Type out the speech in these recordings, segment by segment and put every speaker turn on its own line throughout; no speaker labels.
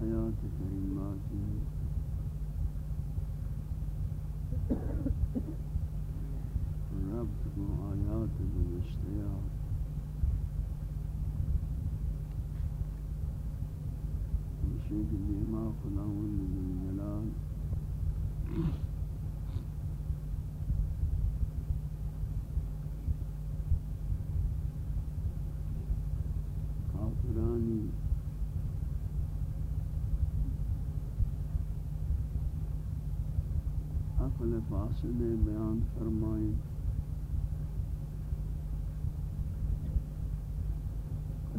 في آيات كريمات ربط کو آیات گزشتیا شیخ دیما خداوند ذوالجلال کافرانی عقل بیان فرمائیں۔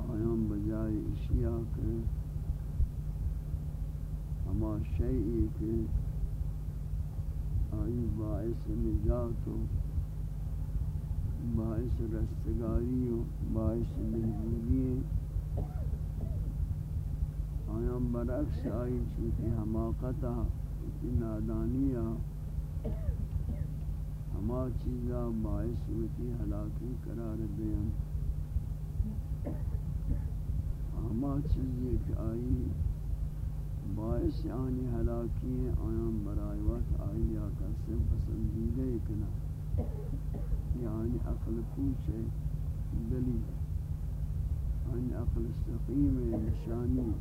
آیام بجائے اشیاء کے۔ ہما شیئی کے۔ آئی باعث نجات و باعث رستگاری و باعث بہبودی آیام برعکس آئی چونکہ حماقتہ نادانیہ ہما چیزا باعث ہوتی ہلاکی قرار دیں۔ ہما چیزی کہ آئی، باعث آنی ہلاکی آیان برائی وقت آئی یا کسیم پسندیدے کنا یعنی عقل پوچھ ہے، دلی۔ آنی عقل سقیم نشانی۔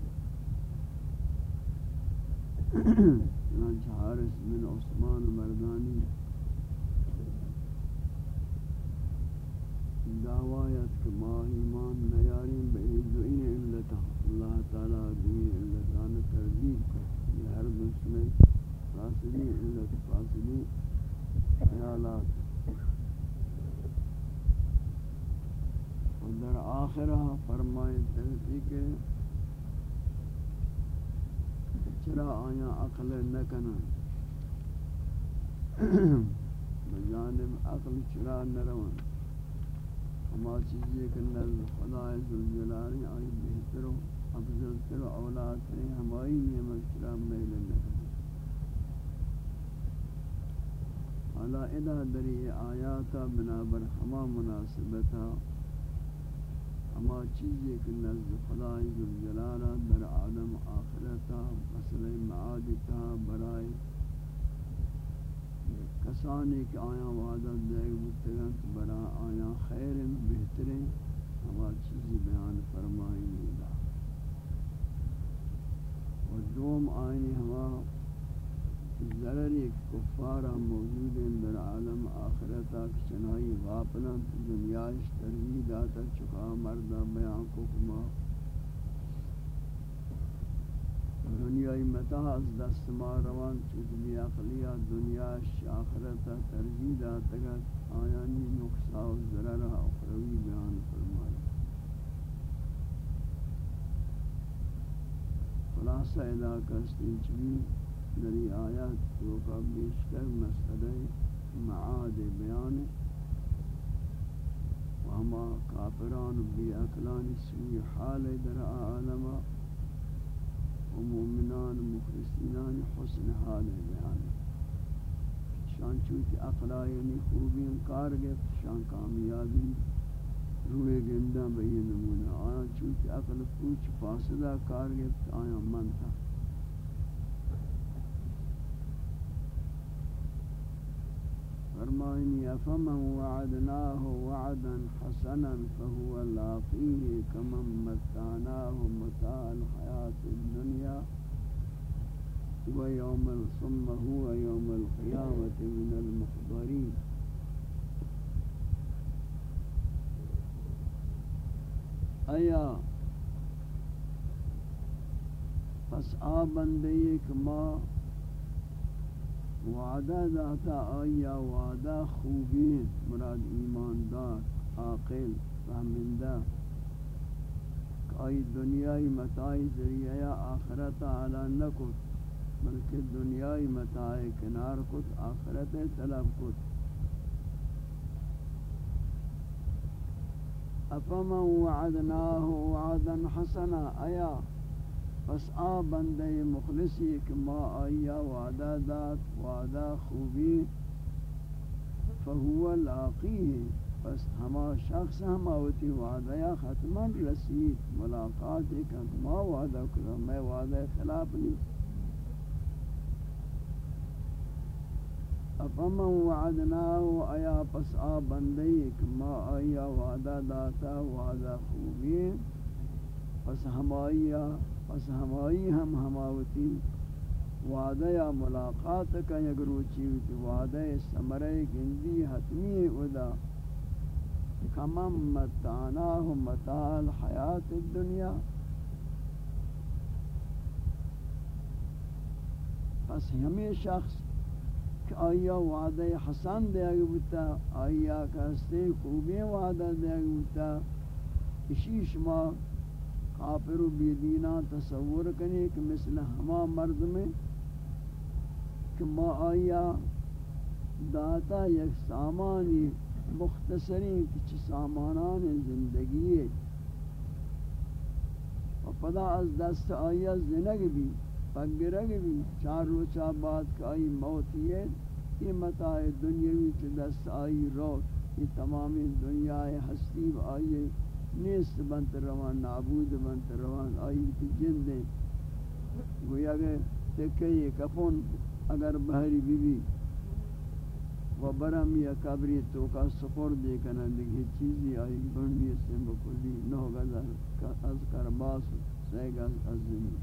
چنانچہ حارس بن عثمان مردانی دعوایت کہ ما ایمان نیاریم بے دعین علتا اللہ تعالیٰ دعین علتان تردید کو یہ ہر مسلم فاسدی علت، فاسدی خیالات. اور در آخرہ فرمائے تحقیق چرا آیا عقل نکنن بجانب عقل چرا نروان ہما چیزی کہ نزد خدا ذوالجلالی آئی بہتر و افضل تر و اولاد ہیں ہمائی نعمت چرا میل نکنن حالا ادا دری آیاتا بنابر ہما مناسبتا ہما چیزی کہ نزد خدای ذوالجلالہ در عالم آخرتا مسئلہ معادتا برائے کسانی کہ آیا وعدہ دے بتگن برا آیا خیر بہترین ہما چیزی بیان فرمائی نیلا و دوم آئینی ہما ضرری کفارا موجود ہیں در عالم آخرتا چنائی غاپنا دنیاش ترمید آتا چکا مردہ بیان کو کما۔ دنیای متاع از دست ما روان چود بی اقلیا دنیاش آخرتا ترجید آتا گا آیانی نقصا و ضرر اخروی بیان فرمائی خلاصہ علاقہ استنچوی دری آیات تو کا بیشتر مسئلہ معاد بیان. و ہما کافران بی اکلان سوی حال در عالم و مومنان مخلصینان حسن حال بیان. شان چوتی اقلائنی خوبی انکار گفت شان کامیابی روئے گندہ بئی نمونہ. آیا چوتی أقل پوچ فاصلہ کار گفت آیا منتا فرمائني أفمن وعدناه وعدا حسنا فهو لاقيه متاع الحياة الدنيا ويوم ثم هو يوم القيامة من المحضرين. ایا پس آ بندے ایک ماں وعدہ داتا آیا وعدہ خوبی مراد ایماندار عاقل فهمندہ آئی دنیای متاعی ذریعہ آخرت علا نکت بلکہ دنیای متاع کنار کت آخرت طلب کت افمن وعدناه وعدا حسنا ایا پس آ بندے مخلصی کہ ما آیا وعدہ دات وعدہ خوبی، فهو لاقیه. پس ہما شخص ہما ہوتی وعدہ یا ختمان رسید، ملاقات ایک ما وعدہ کرو، میں وعدہ خلاف نہیں۔ افمن وعدناه ایا پس آ بندے ما آیا وعدہ داتا، وعدہ خوبی۔ پس ہمایا پس ہمائی ہم ہماوتی وعدہ یا ملاقات کا یگروچی ہوتی، وعدہ سمرے، گندی، حتمی ادا کمم متعناہ متاع الحیات الدنیا۔ پس ہمیں شخص کہ آیا وعدہ حسن دیا گتا آیا کہستے خوبی وعدہ دیا گتا اسی شما کافر و بیدینا تصور کرنے کہ مثل ہما مرد میں کہ ما آیا داتا یک سامانی مختصری کچھ سامانان زندگی ہے۔ و پدا از دست آیا زنگ بھی پگرگ بھی۔ چار روچہ بعد کہ آئی موت یہ یہ متاع دنیاوی چھ دست آئی رو یہ تمامی دنیا ہستی و آئی نیست بنت روان، نابود بنت روان، آئی کی جندیں گویا کہ تکے یہ کفن اگر بہری بی بی و برم یا قبری تو کا سپور دے کنا دیکھے چیزی آئی بندی سے بکلی نو گزر از کرباس سے گز از زمین.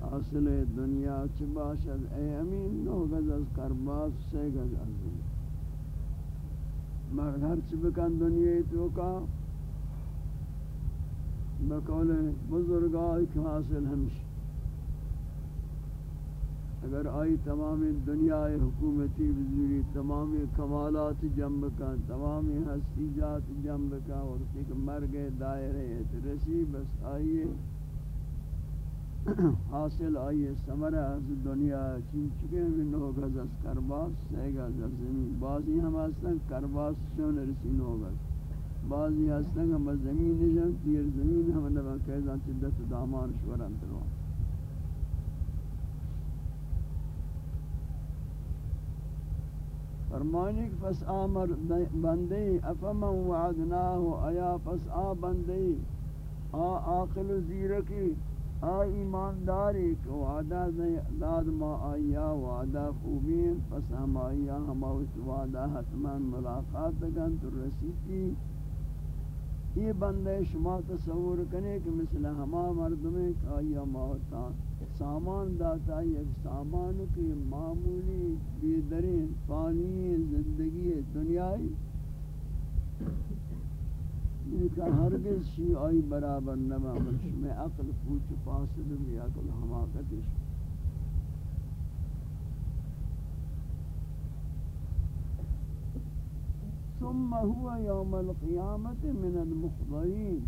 حاصل دنیا چ باشد؟ اے امین نو گز از کرباس سے گز از مگر ہر چ بکن دنیا تو کا بقول بزرگائی کہ حاصل ہمش اگر آئی تمام دنیا حکومتی بزرگی تمام کمالات جنب کا تمام ہستی جات جنب کا اور ایک مرگ دائرے رسی، بس آئیے حاصل آئیے سمرہ از دنیا چین چکے ہیں، نو گز از کرباس سی گز از زمین۔ بعضی ہم ہستن کرباس چون رسی نو گز۔ بعضی ہستن ہم زمین نجم، تیر زمین ہم نبا قیدان چدت دامان شورن تروان۔ فرمانی کہ پس آمر بندی افمن وعدناہو ایا پس آ بندی آ آقل زیرکی آ ایمانداری کہ وعدہ داد ما آیا، وعدہ خوبین، پس ہم آیا، ہم اس وعدہ حتمان ملاقات گن تو رسیتی یہ بندے شما تصور کرنے کہ مثل ہما مردمیں کہ آیا موتا سامان داتا یک سامان کی معمولی بیدرین پانی، زندگی دنیای کہ ہرگز شی آئی برابر نما بلش میں عقل پوچھ پاسد بھی عقل حماقتش ثم هو يوم القيامة من المخضرين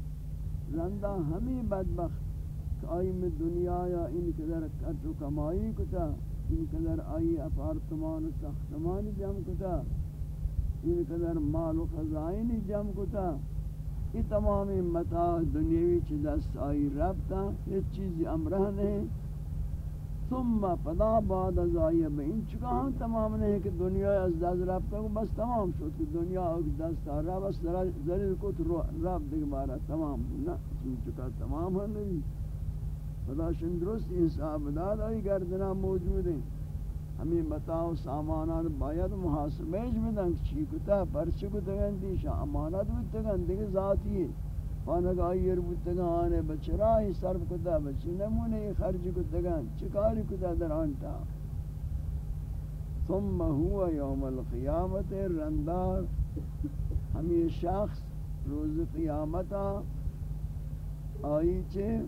زندہ ہمیں بدبخت کہ آئی میں دنیا یا ان قدر قدر و کمائی کتا ان قدر آئی اپارتمان و ساختمان جم کتا ان قدر مال و خزائن جم کتا. یہ تمام متاع دنیاوی چی دست آئی ربتا یہ چیزی امرہ نہیں ثم پدا بعد از آئی با این چکا ہم تمام نہیں کہ دنیا از دست ربتا بس تمام شد کہ دنیا از دست آرہ بس ذریع کت رب دیکھ بارا تمام نا چکا تمام ہے نہیں پدا شندرست انصاب داد آئی گردنا موجود ہیں ہمیں بتاؤ سامانان باید محاسبیش بدن، چی کتا، پرچی کتا گندی شا امانت بودتا گندی ذاتی ہے پانک آئیر بودتا گا، آنے بچرائی صرف کتا بچی، نمونے خرج کتا گند چکاری کتا در آنتا۔ ثم هو یوم القیامت رندار۔ ہمیں شخص روز قیامتا آئی چھے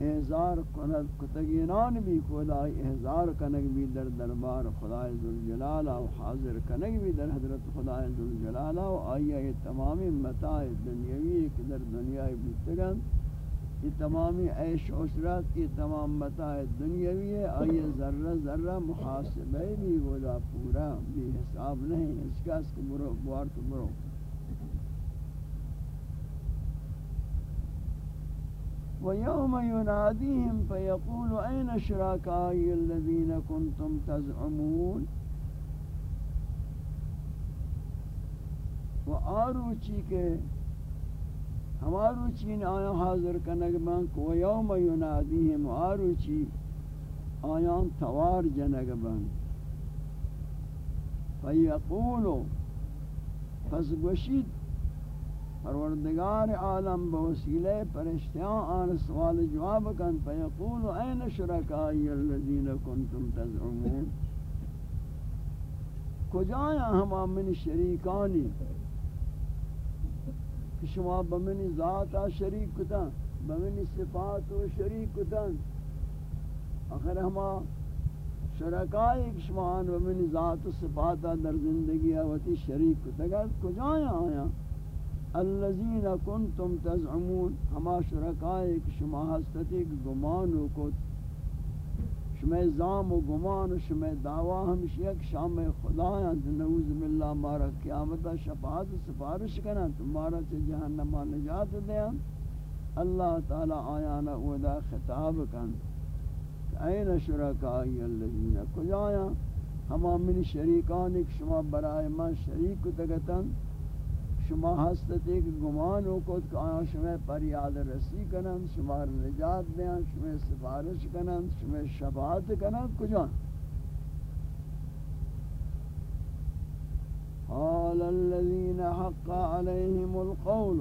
احزار کند کتگینان بھی خدای احزار کنگ بھی در دربار خدای ذوالجلالہ و حاضر کنگ بھی در حضرت خدای ذوالجلالہ و آئیہ یہ تمامی متاع دنیاوی کہ در دنیا بیتگن یہ تمامی عیش عشرت یہ تمام متاع دنیاوی ہے آئیے ذرہ ذرہ محاسبہ بھی گودا پورا بھی حساب نہیں اس کا اس کو برو بوار تو برو. ويوم يناديهم فيقول أين شركائي الذين كنتم تزعمون؟ و آروچی کے ہمارو چین آیا حاضر کنگ بانک و یوم ینادیہم آروچی آیان توار جنگ بانک. فیقولو پس گوشید پروردگار عالم بوسیلہ پرشتیاں، آن سوال جواب کن، فیقول این شرکائی الذین کنتم تزعمون؟ کجایا ہما من شریکانی؟ کہ شما بمنی ذاتا شریک کتن بمنی صفات و شریک کتن آخر ہما شرکائی کہ شما آن بمنی ذات و صفاتا در زندگی آواتی شریک کتن کجایا آیا؟ الذين كنتم تزعمون، ہما شرکائے کہ شما ہستی کہ گمان کو شما زام و گمان و شما دعوی ہمشی کہ شام خدا ہیں نعوذ باللہ مارا قیامت شفاعت سفارش کرنا تمہارا سے جہنم نجات دیں اللہ تعالی آیانا اودا خطاب کن این شرکائی الذین، کجایا؟ ہما من شریکان ایک شما برائے من شریک تگتن شما ہستت ایک گمان ہو کو کہ آیا شما پر یاد رسی کنن شما نجات دیں شما سفارش کنن شما شفاعت کنن کجا؟ قال الذين حق عليهم القول.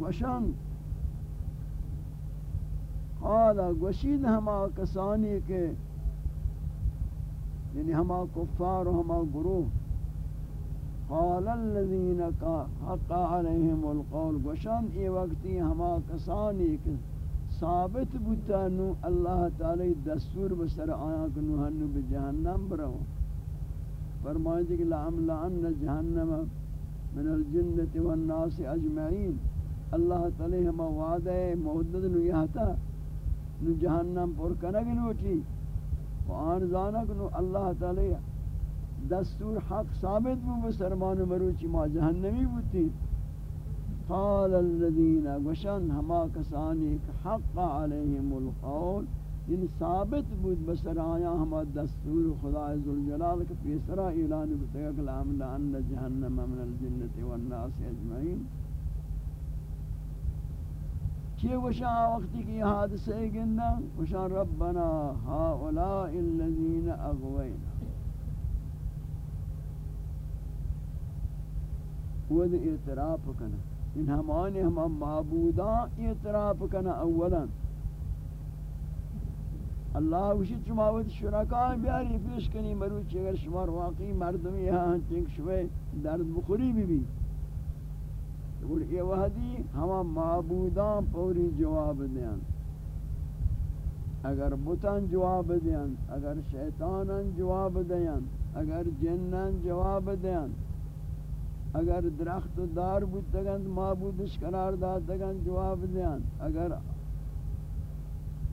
وشن قال، گوشید ہما کسانی کے یعنی ہما کفار و ہما گروہ قال الذين حق عليهم القول گوشان، ای وقتی ہما کسانی کہ ثابت بوتانو اللہ تعالی دستور بسر آیا کہ نوحنو بجہنم برو۔ فرمائے جی کہ لعملعن جہنم من الجنت والناس اجمعین۔ اللہ تعالی ہما وعدہ مہدد نو یہتا نو جہنم پر کنگ نوٹی وآن زانک نو اللہ تعالی دستور حق ثابت بو بسرمان مروچی ما جہنمی بوتی قال الذين وشن ہما کسانی حق علیہم القول ان ثابت بود بسر آیا ہما دستور خدا ذوالجلال کے پیسرا اعلان بتگا کہ لامن ان جہنم من الجنت والناس اجمعین. چی وشا وقتی کی حادثے گندہ وشا ربنا هؤلاء الذين اغوینا. خود اعتراف کنا ان ہمانی ہم معبودان اعتراف کنا اولا. اللہ وشی چماوت شرکاء بیاری پیش کنی مروچی اگر شمار واقعی مردمی یہاں چنک شوئے درد بخوری بھی بھی یعنی اور یہ وحدی ہما معبودان پوری جواب دیان. اگر بتان جواب دیان، اگر شیطانان جواب دیان، اگر جنان جواب دیان. اگر درخت و دار بودتگند معبودش قرار دادتگند جواب دیان. اگر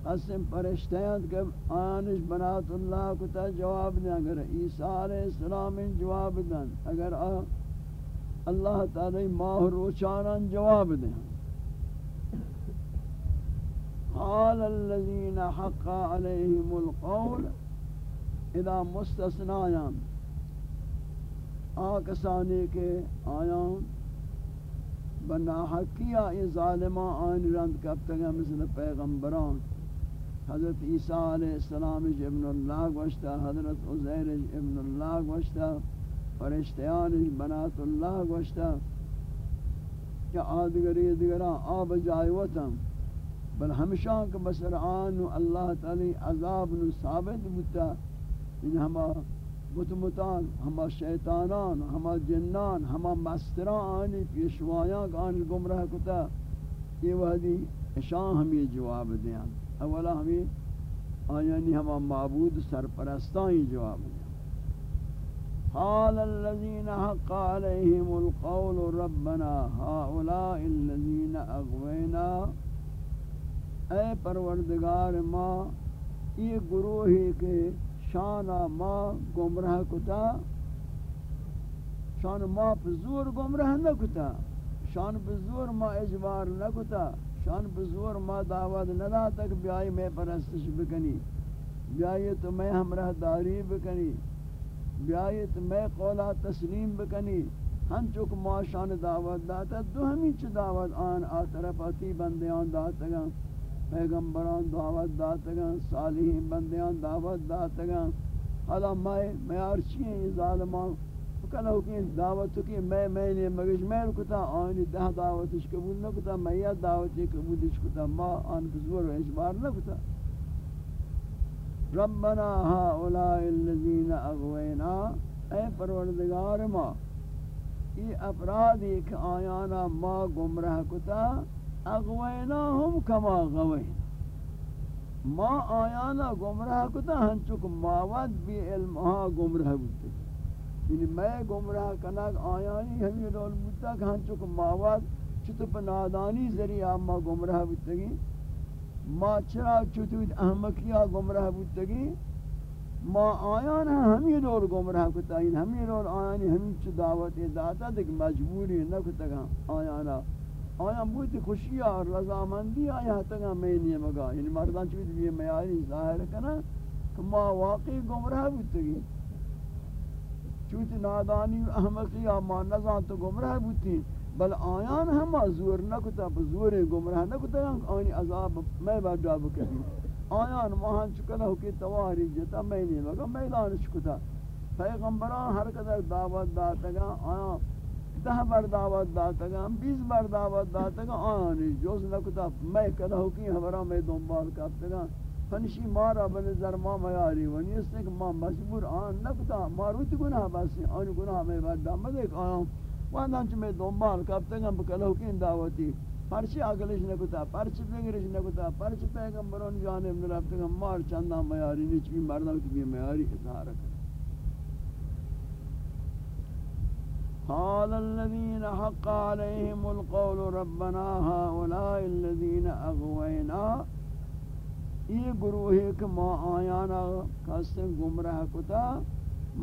قسم پرشتیاند کہ آنش بنات اللہ کتا جواب دیں اگر عیسیٰ علیہ السلام جواب دیں اگر اللہ تعالی ماہ روچانان جواب دیں قال الذين حق عليهم القول اذا مستثنایان آکسانی کے آیان بنا حقیہ ای ظالمہ آئین رند کب تک مثل پیغمبران۔ حضرت عیسیٰ علیہ السلام جی ابن اللہ گوشتا حضرت عزیر جی ابن اللہ گوشتا فرشتیان جی بنات اللہ گوشتا کہ آدگری دیگران، آب جائیوتم بل ہمیشہ کہ بسر آن اللہ تعالی عذاب نو ثابت بتا ان یعنی ہما بتمتان ہما شیطانان، ہما جنان، ہما مستران، آنی پیشوایاں آنی گمراہ کتا. یہ وحدی اشان ہمیں جواب دیں اولا ہمیں آیانی ہما معبود سرپرستان جواب دیں قال الذين حق عليهم القول ربنا هؤلاء الذين اغوينا اے پروردگار ما، یہ گروہی کے شان ما گمراہ کتا، شان ما پزور گمراہ نہ کتا شان پزور ما اجبار نہ کتا شان پزور ما دعوت نہ دا تک بیائی میں پرستش بکنی بیائی تو میں ہمراہ داری بکنی بیائی تو میں قولا تسلیم بکنی ہم چک ما شان دعوت داتا، دو ہمیں چھ دعوت آن آ طرف آتی بندیان داتا گا پیغمبران، دعوت داتگان صالحین بندیان، دعوت داتگان حالا میں میں ارچی ہیں، یہ ظالمان. کلا کہ دعوت کی میں میں نے مگش میں کتا آن دہ دعوت اس قبول نہ کتا میں یا دعوت قبول اس کتا، ما آن بزور اجبار نہ کتا ربنا هؤلاء الذين اغوينا اے پروردگار ما، یہ افراد ایک آیانا ما گمراہ کتا اغویناہم کما غوین ما آیانا گمراہ کتا ہنچک ماوت بی علمہا گمراہ بودتا یعنی میں گمراہ کنک آیانی ہمیں رول بودتا کہ ہنچک ماوت چطو پا نادانی ذریعہ ما گمراہ بودتا گی۔ ما چرا چطو احمقیہ گمراہ بودتا گی۔ ما آیان ہمیں رول گمراہ کتا یعنی ہمیں رول آیانی ہمیں چو دعوت داتا دیکھ مجبوری نہ کتا آیانا آیا بہت خوشی اور رضامندی آیا تگا میں نہیں مگا؟ یعنی مردان چوید بھی میاری ظاہر کنا کہ ما واقعی گمراہ بودتگی چوت نادانی و احمقی ما نظام تو گمراہ بودتی بل آیان ہم زور نکتا بزور گمراہ نکتا آنی عذاب میں بڑا بکتی آیان ماہن چکنا ہو کی تواری جتا میں نہیں مگا میدان چکتا پیغمبران ہر قدر دعوت داتگا آیان دہ بر دعوت داتا گا، ہم بیس بر دعوت داتا گا آنی جوز نکتا، میں کدا ہو کی ہمارا میں دنبال کرتا گا۔ فنشی مارا بن زرما میاری ونی اس نے کہ ما مجبور، آن نکتا ماروت گناہ بسی آنی گناہ میں بڑا مدیک آیا۔ واندان چھ میں دنبال کرتا گا بکلا ہو کی دعوتی۔ پرچی آگلش نکتا، پرچی بگرش نکتا، پرچی پیغمبران جانب نرفتا گا، مار چندہ میاری نیچ بھی مردم کی بھی میاری اظہار کرتا۔ قال الذين حق عليهم القول ربنا هؤلاء الذين اغوينا یہ گروہ ایک ما آیانا کسن گمراہ کتا،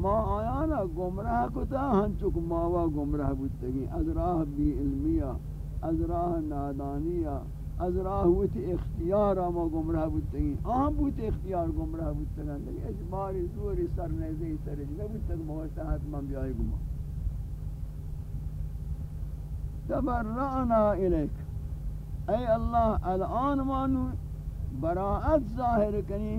ما آیانا گمراہ کتا ہنچک ماوا گمراہ بودتگی. از راہ بی علمیہ از راہ نادانیہ از راہ ویت اختیارا ما گمراہ بودتگی. آہم بوت اختیار گمراہ بودتگی. اجباری زوری سر نیزی سر سرج نبودتگ موشتہ حتما بیائی گمراہ تبرعنا الیک اے اللہ الان مانو براعت ظاہر کنی،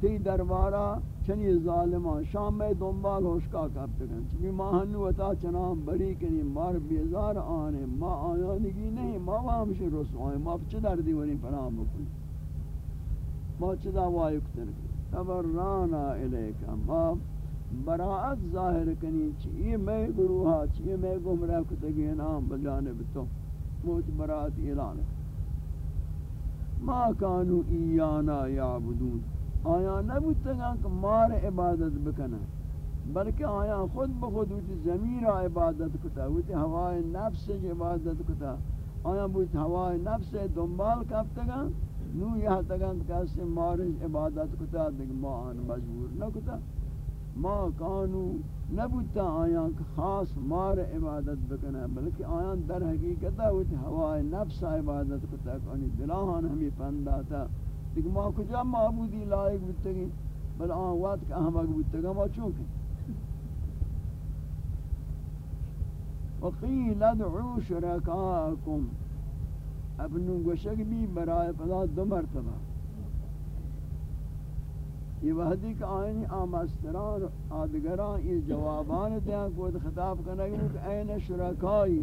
تی دربارا چنی ظالمان شام میں دنبال ہوشکا کرتے گئن چمی ماہنو وطا چنام بری کنی، مار بیزار آنے، ما آیانگی نہیں، ما وامش رسوائیں ما پچھ در دیوری پنام بکنی۔ ما چدا وائکتر تبرعنا الیک ما براعت ظاہر کنی، چی میں گروہا چی میں گمراہ کتگی نام بجانب تو موت براعت اعلان ما کانو ایانا یعبدون، آیا نبوتگا کہ مار عبادت بکنا، بلکہ آیا خود بخود ہوتی زمین عبادت کتا ہوتی ہوای نفس عبادت کتا، آیا بوت ہوای نفس دنبال کفتگا نو یہ تگا کہ اس مار عبادت کتا، دیکھ ما آن مجبور نہ کتا۔ ما کانو نبوتا آیاں خاص مار عبادت بکنا بلکہ آیاں در حقیقتا ہوتی ہوای نفس عبادت کتا کنی دلاہان ہمیں پنداتا لیکن ما کجا معبودی لائق بودتگی بل آن وقت کہ احمق بودتگا ما چونکہ۔ وقیل ادعو شرکاکم ابنو گوشک بھی برائے پدا دو مرتبہ۔ یہ وحدی کا آئینی آمستران آدگران یہ جوابان دیں کو خطاب کرنے گئے کہ این شرکائی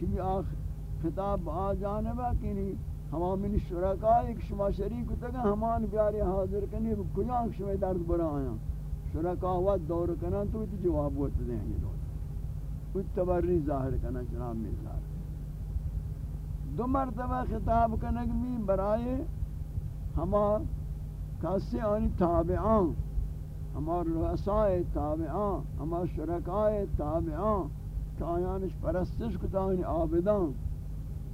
چلی آخ خطاب آ جانبا کنی ہما من شرکا ایک شما شریک تگا ہمان بیاری حاضر کنی کجا شما درد برا آیا شرکا وقت دور کنن تو تی جواب وقت دیں گے دور کچھ تبری ظاہر کنن جناب میں ظاہر۔ دو مرتبہ خطاب کنگ بھی برائے ہما کسی آنی تابعان ہما رؤسائے تابعان ہما شرکائے تابعان، کہ آیانش پرستش کتا، آنی آبدان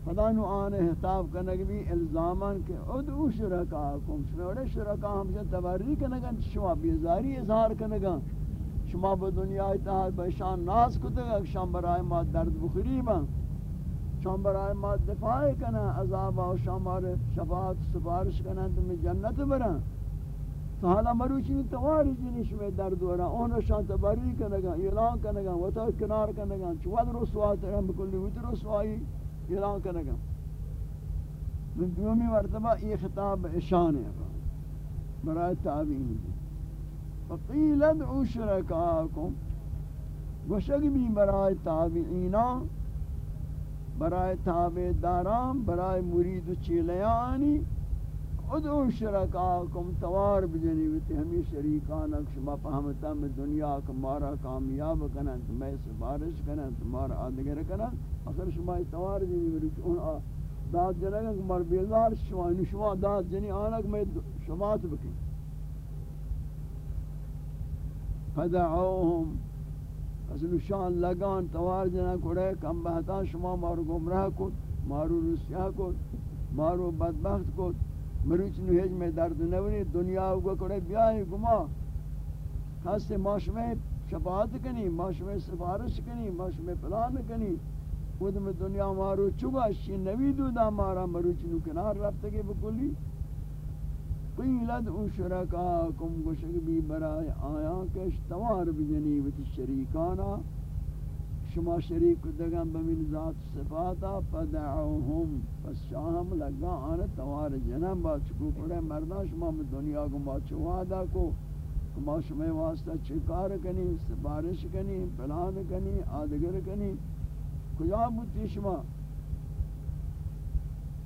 خدا نو آنے حتاب کنگ بھی الزامان کہ ادعو شرکاکم شنوڑے شرکا ہمشہ تبری کنگا شما بیزاری اظہار کنگا شما با دنیا اتحاد بشان ناس کتگا شام برای ما درد بخری با شام برای ما دفاع کنا عذاب و شامار شفاعت سفارش کنا تم جنت برا۔ تو حالا مروچی نہیں تواری جنی شما درد ورا اون شان تبری کنگا اعلان کنگا وطا کنار کنگا چواد رسوات رحم بکلی وطا رسوائی اعلان کرنے من دومی مرتبہ یہ خطاب اشان ہے برای تابعین فقیل ادعو شرکاکم گوشک بھی برای تابعینا برای تابع داران برای مرید و چیلیانی ادعو شرکاکم توار بجنی ویتی ہمی شریکانک شما پہمتا میں دنیا کمارا کامیاب کنن تمہیں سفارش کنن تمہارا آدگر کنن۔ اگر شما توار جنی میری اون داد جنگا کہ مر بیزار شما ان شما داد جنی آنک میں شما تو فدعوهم از نشان لگان توار جنا کڑے، کم بہتا شما مارو گمراہ کو مارو رسیا کو مارو بدبخت کو مروچ نوہج میں درد نونی دنیا کو کڑے بیائی گما۔ خاص ماش میں شفاعت کنی ماش میں سفارش کنی ماش میں پلان کنی۔ خود میں دنیا مارو چگا شی نوی دو دا مارا مرو چنو کنار رفت کے بکلی۔ قیلت او شرکاکم گوشک بھی برای آیا کش، توار بجنی وتی شریکانا۔ شما شریک دگم بمین ذات صفاتا فدعوهم پس شاہم لگا آن توار جنم با چکو پڑے مردان، شما میں دنیا کو با چوادا کو ما شما واسطہ چکار کنی سبارش کنی، پلان کنی، آدگر کنی، کجا بودتی شما؟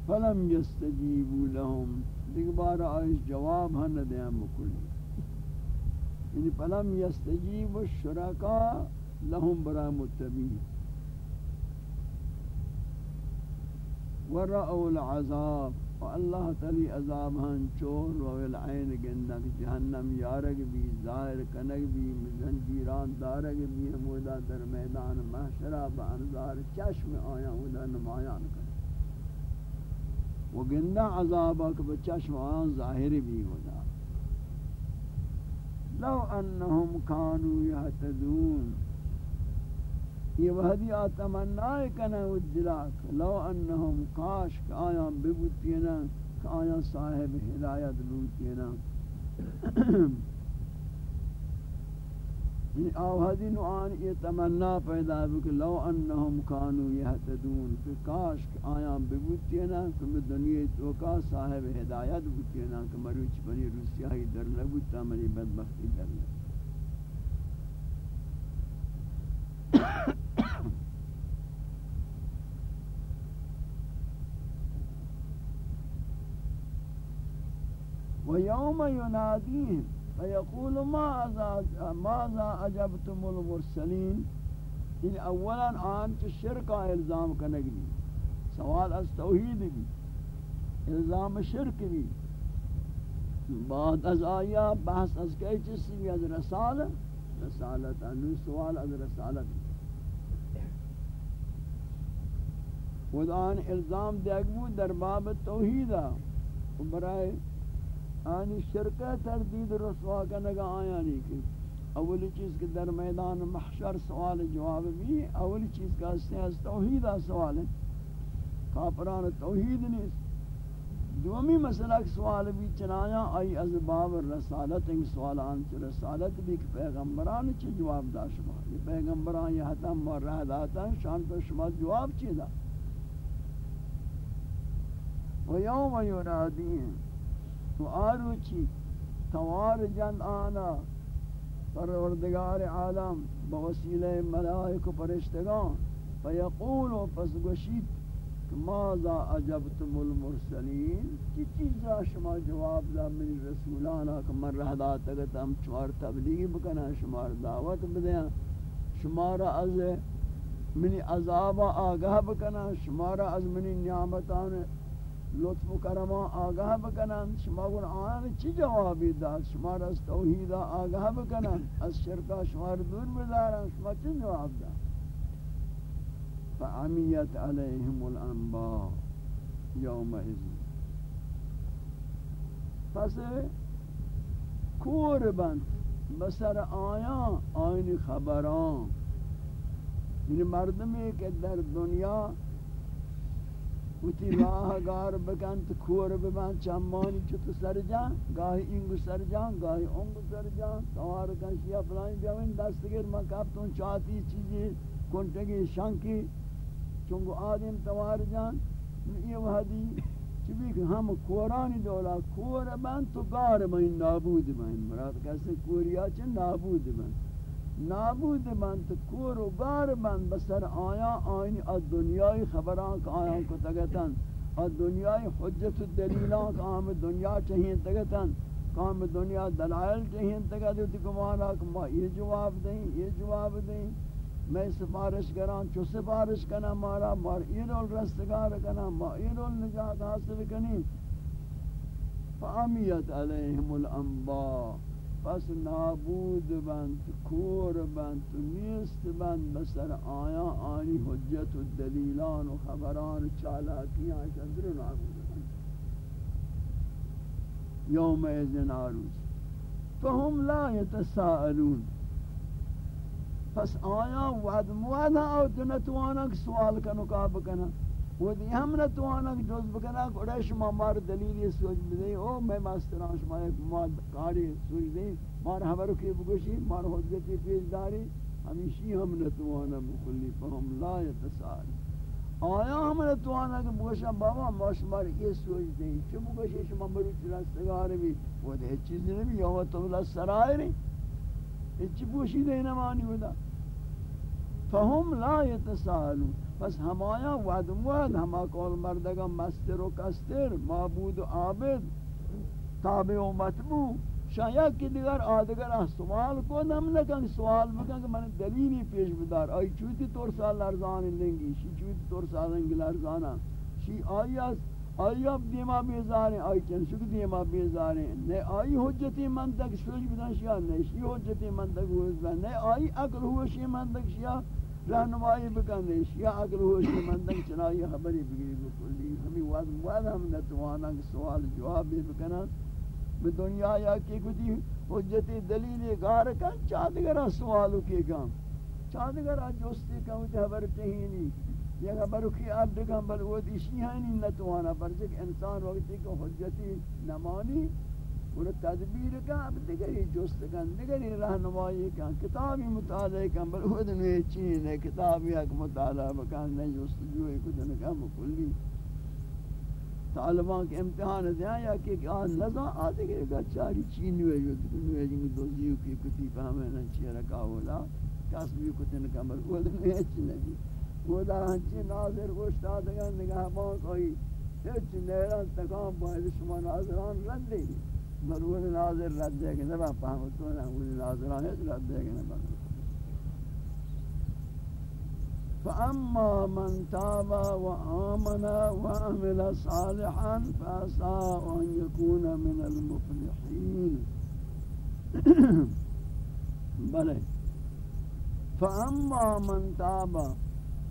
فلم یستجیبو لهم دیگه بار آئیش جواب ہاں ہن دیان بکلی۔ یعنی فلم یستجیب الشرکا لهم برا متبین. ورعو العذاب، و اللہ تعالی عذاب ہن چور و العین گندک جہنم یارگ بھی، ظاہر کنگ بھی، زنجیران دارگ بھی ہمودا در میدان محشرہ بانظار چشم آیا ہودا نمایان کر. و گندہ عذاب اک بچشم آیا، ظاہر بھی ہودا لو انہم کانو یہتدون یہ وحدی آتمنائے کنا ودلاک لو انہم کاش کہ آیا ببوتینا کہ آیا صاحب ہدایت بوتینا یہ آوہدی نوعان یہ تمنا پیدا بک لو انہم کانو یہتدون کہ کاش کہ آیا ببوتینا کہ میں دنیا توکا صاحب ہدایت بوتینا کہ مروچ بنی روسیاہی در لبوتا منی بدبختی در لبوتا ويوم يناديهم فيقول ماذا ماذا أجبتم المرسلين؟ إن اولا آن شرک الزام کنگی. سوال از توحید بھی الزام شرک بھی بعد از آیا بحث از کئی چیز بھی از رسالت؟ رسالت انو سوال از رسالت. ودان الزام دیگمو در باب توحیدہ برائے آنی شرکہ تردید رسوا کنگا آیا نہیں کہ اولی چیز کے در میدان محشر سوال جواب بھی اولی چیز کا اس از توحیدہ سوال. ہے کافران توحید نہیں دومی مسئلہ کے سوال بھی چنایا آئی از باب رسالت ان سوال آنچ رسالت بھی کہ پیغمبران چی جواب دا شما؟ یہ پیغمبران یہ حتم و رہ داتا شان تو شما جواب چی دا و یوم یونادین و آروچی توار جن آنا، پروردگار عالم بوسیلہ ملائک و پرشتگان و و پس گوشید ماذا عجبتم المرسلین؟ چی چیزا شما جواب دا من رسولانا کہ من رہ داتا کہ ہم شمار تبلیغ بکنا شمار دعوت بدیا شمارا از منی عذاب آگاہ بکنا شمارا از منی نعمتان لطف و کرما آگاہ بکنن. شما گون آن چی جوابی داد؟ شما را از توحید آگاہ بکنن. از شرکا شما را دور بدارن شما چی جواب داد؟ فعمیت علیہم الانباء یوم ازن پس کور بند بسر آیان آئین خبران. یعنی مردمی که در دنیا وتی راہ گار بکن، تو کور ببن. چمانی چتو سر جان گاہی اینگو سر جان گاہی اونگو سر جان. توار کنشیا فلانی بیاوین دستگیر من کفتون چاہتی چیزی کنٹگی شنکی چونگو آدم توار جان. یہ وحدی چبی کہ ہم کورانی دولا. کور بن تو گار بین نابود بین مراد کسی کوریا چھ نابود بین نابود من تو کور و گار من بسر آیا آینی از دنیای خبران که آیا کو تگتن. از دنیای حجت و دلیلان که آم دنیا چهین تگتن. که آم دنیا دلائل چهین تگتن. تو کمانا که ما یہ جواب دیں، یہ جواب دیں. میں سفارش کران، چو سفارش کنا مارا، مار یہ رول رستگار کنا ما یہ رول نجات حاصل کنی فامیت علیہم الانباء. پس نابود بند، کور بند، نیست بند بسر آیا، آنی حجت و دلیلان و خبران و چالاکیان چندر نابود بند. یوم ایزن آروز. فهم لا يتساءلون پس آیا وعد موعد او تنتوانا سوال کنو کاب کنا وہ دی ہم نہ تو انا جوز بکنا کوڑا شما مار دلیل یہ سوچ بدے، او میں ماستران شما ایک ماد کاری سوچ دے مار خبر کی بگوشی، مار حجتی پیش داری، ہمیشی ہم نہ تو انا مخلی فهم لا يتسال آیا ہم نہ تو انا کہ بگوشا بابا ما شما یہ سوچ دے چھ بگوشی شما مرو راستگار بھی، وہ دے چیز نہیں یوم تو لا سرائے نہیں۔ اچ بوشی دے نہ مانی ودا فهم لا يتسالون پس ہمایا وعد وعد ہما کول مردگا مستر و کستر، معبود و عابد، تابع و مطبوع شاید کہ دیگر آدگر سوال کو نم لکن سوال بکن کہ من دلیلی پیش بدار. آئی چوتی طور سال لرزان لنگی، شی چوتی طور سال لنگی لرزانا. شی آئی از آئی اب دیما بیزاریں آئی چند شک دیما بیزاریں نئے آئی حجتی من تک سوچ بدن شیا نئے شی حجتی من تک ہوئے نئے آئی اکل ہوئے شی من تک شیا. رہنمائی بکنیش یا عقل ہوش مندن چنائی خبری بگیری بکلی ہمیں وعد مواد ہم نتوانا سوال جواب بھی بکنن. بے دنیا یا کی کتی حجتی دلیل گار کن چادگرہ سوالو کی کم چادگرہ جوستی کم تی خبر چہینی یا خبرو کی عبد کم بل وہ دیشی ہے نہیں نتوانا. پر چک انسان وقتی کہ حجتی نمانی اور تدبیر کا اب دیگری جست کن دیگری رہنمائی کن کتابی مطالعہ کن بل خود نوے چین ہے کتابی حق مطالعہ بکن نہیں جست جوئے کدن کن بکلی طالبان کے امتحان دیا یا کہ آن نظام آتے گئے گا چاری چین نوے جو نوے جنگی دوزیو کی کتی پہمیں ننچی رکا ہولا کسبی کتن کن بل خود نوے چین ہے وہ دا ہنچی ناظر گوشت آدگان نگاہ بان کوئی ہیچ نیران تکام باید شما ناظران رد دے گی مرون ناظر رد دے گا نبا پاہمتو نا اولی ناظران رد دے گا نبا۔ فأما من تاب وآمن وعمل صالحا فأسى أن يكون من المفلحين۔ بلے۔ فأما من تاب۔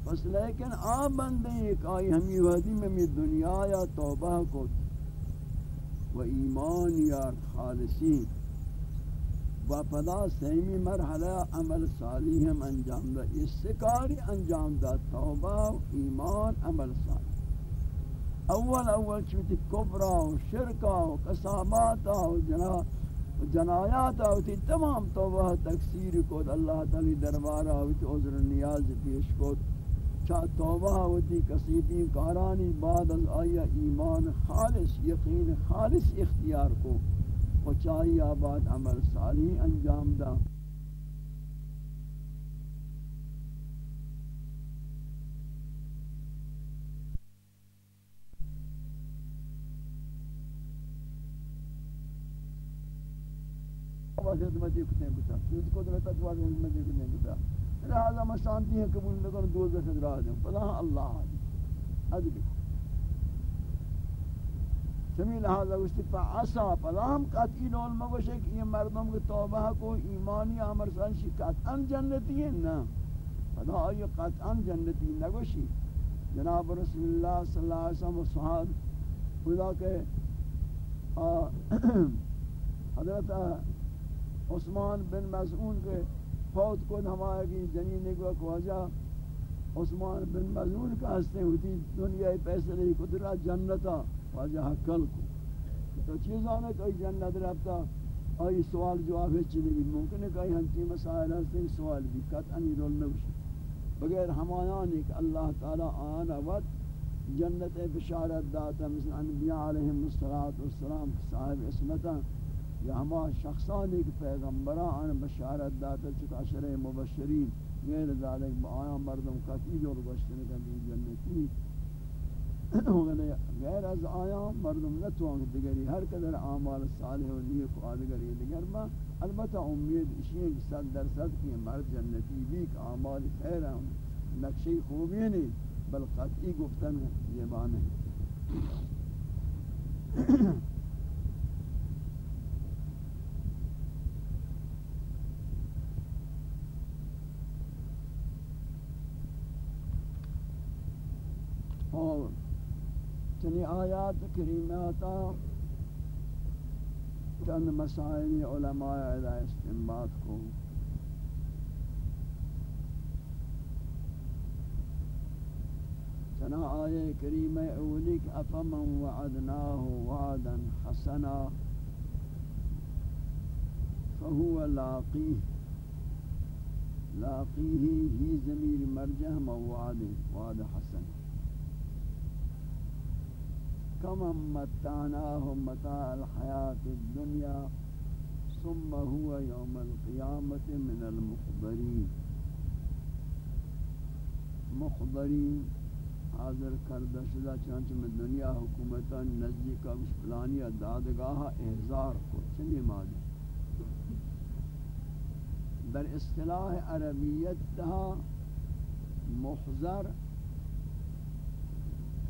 بس لیکن آ بندے ایک آئی ہمی وحدی میں دنیا یا توبہ کو و ایمان یار خالصی و پدا سیمی مرحلہ عمل صالح ہم انجام دا استقاری انجام دا توبہ و ایمان عمل صالح. اول اول چوتی کبرا و شرکا و قصاباتا و جنا جنایاتا و تی تمام توبہ تکثیر کو اللہ تعالی دربارہ و تی عذر نیاز پیش کو چاہ توبہ ہوتی کسیبی کارانی بعد از آیا ایمان خالص، یقین خالص اختیار کو و چاہی آباد عمل صالح انجام دا۔ خدمتی کتنے کتا سود قدرت اتواز خدمتی کتنے کتا لہذا میں شانتی ہیں قبول نہ نکن دوزہ سے راہ دیں فلاں اللہ آدھی ادبی۔ چمی لہذا گوشتی پا عصا۔ پلام قطعی نول مگوشے کہ یہ مردم کے توبہ کو ایمانی عمر سانشی قطعا جنتی ہیں نا۔ پدا آئی قطعا جنتی نگوشی۔ جناب رسول اللہ صلی اللہ علیہ وسلم و صحاب خدا کے حضرت عثمان بن مسعون کے فوت کو ہمارے کی جنین کو وجہ عثمان بن مسعون کا ہستے ہوتی دنیا پیسے نہیں قدرت جنتا واجہ کل کو۔ تو چیز آنے کہ جنت رفتا آئی سوال جواب ہے چلی بھی ممکن ہے۔ کہ ہنچی مسائل ہستے سوال بھی۔ قطعا یہ رول نوشی بغیر ہمایان ایک اللہ تعالی آنا وقت جنت بشارت داتا، مثل انبیاء علیہم السلام صاحب اسمتا یا ہما شخصان ایک پیغمبران بشارت داتا چکا شرع مبشرین یعنی غیر ذالک با آیا مردم کتی جو گوشتنے کا جنتی. غیر از آیا مردم نتوان دیگری ہر قدر اعمال صالح و نیک و آدگری دیگر ما البتہ امید اسی ہے کہ صد درصد کی مرد جنتی بھی کہ اعمال خیر ہیں نقشی خوبی نہیں بل قطعی گفتن یہ بان ہے اور چنی یعنی آیات کریماتا چند مسائل علماء ادا استنباد کو۔ چنا آئے کریم اولیک افمن وعدناه وعدا حسنا فهو لاقیه لاقیه ہی زمیر مرجع موعد وعد حسن۔ كما متعناهم متاع الحياة الدنيا ثم هو يوم القيامة من المخبرين مخبرين حاضر کردہ شدہ چانچہ میں دنیا حکومتا نزدیک کا فلانی دادگاہ احزار کو چنی معنی در اصطلاح عربیت تہا محضر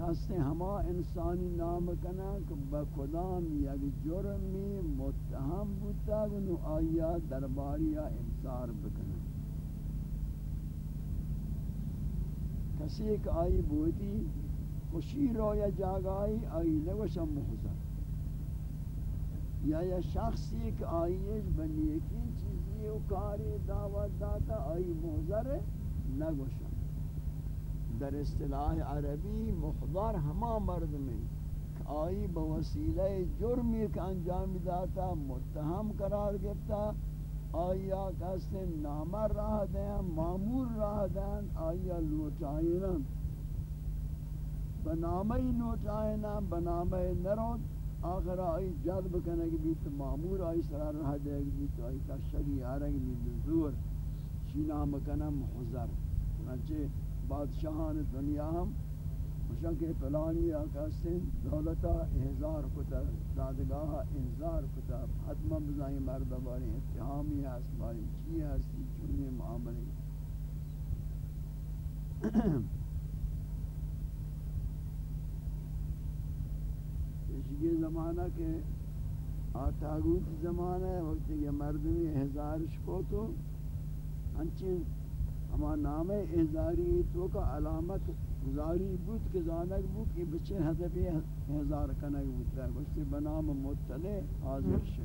کسی ہما انسانی نام کنا کہ بکدام یک جرمی متہم بوتا گنو آیا درباری انصار بکنا کسی ایک آئی بوتی خوشی رو یا جاگائی آئی نگوشا محضر. یا یا شخصی ایک آئی بنی ایکی چیزی و کاری دعوت داتا آئی محضر نگوشا در اصطلاح عربی مخبر ہما مرد میں آئی بوسیلہ جرمی کا انجام داتا متہم قرار گفتا آیا کسی نامر راہ دیں معمول راہ دیں آیا لوٹائینا بنامی لوٹائینا بنامی نرود آخر آئی جذب کرنے کی بیت معمول آئی سرار راہ دے گی بیت آئی تشگی آرہی بیت زور چی نام کنم محضر۔ چنانچہ بادشاہان دنیا ہم مشان کہ فلانی آقا دولتا احزار کتا، دادگاہ احزار کتا، حتما بزائی مرد باری اتحامی ہے باری، چی ہے چونی معاملی۔ یہ زمانہ کے آتاگوت زمانہ ہے وقت یہ مردمی احزارش کو تو ہنچین اما نام احزاری تو کا علامت گزاری بود کہ زانک بود کہ بچے حضب احزار کنگ بودتا ہے۔ گوشتی بنام مطلع حاضر شو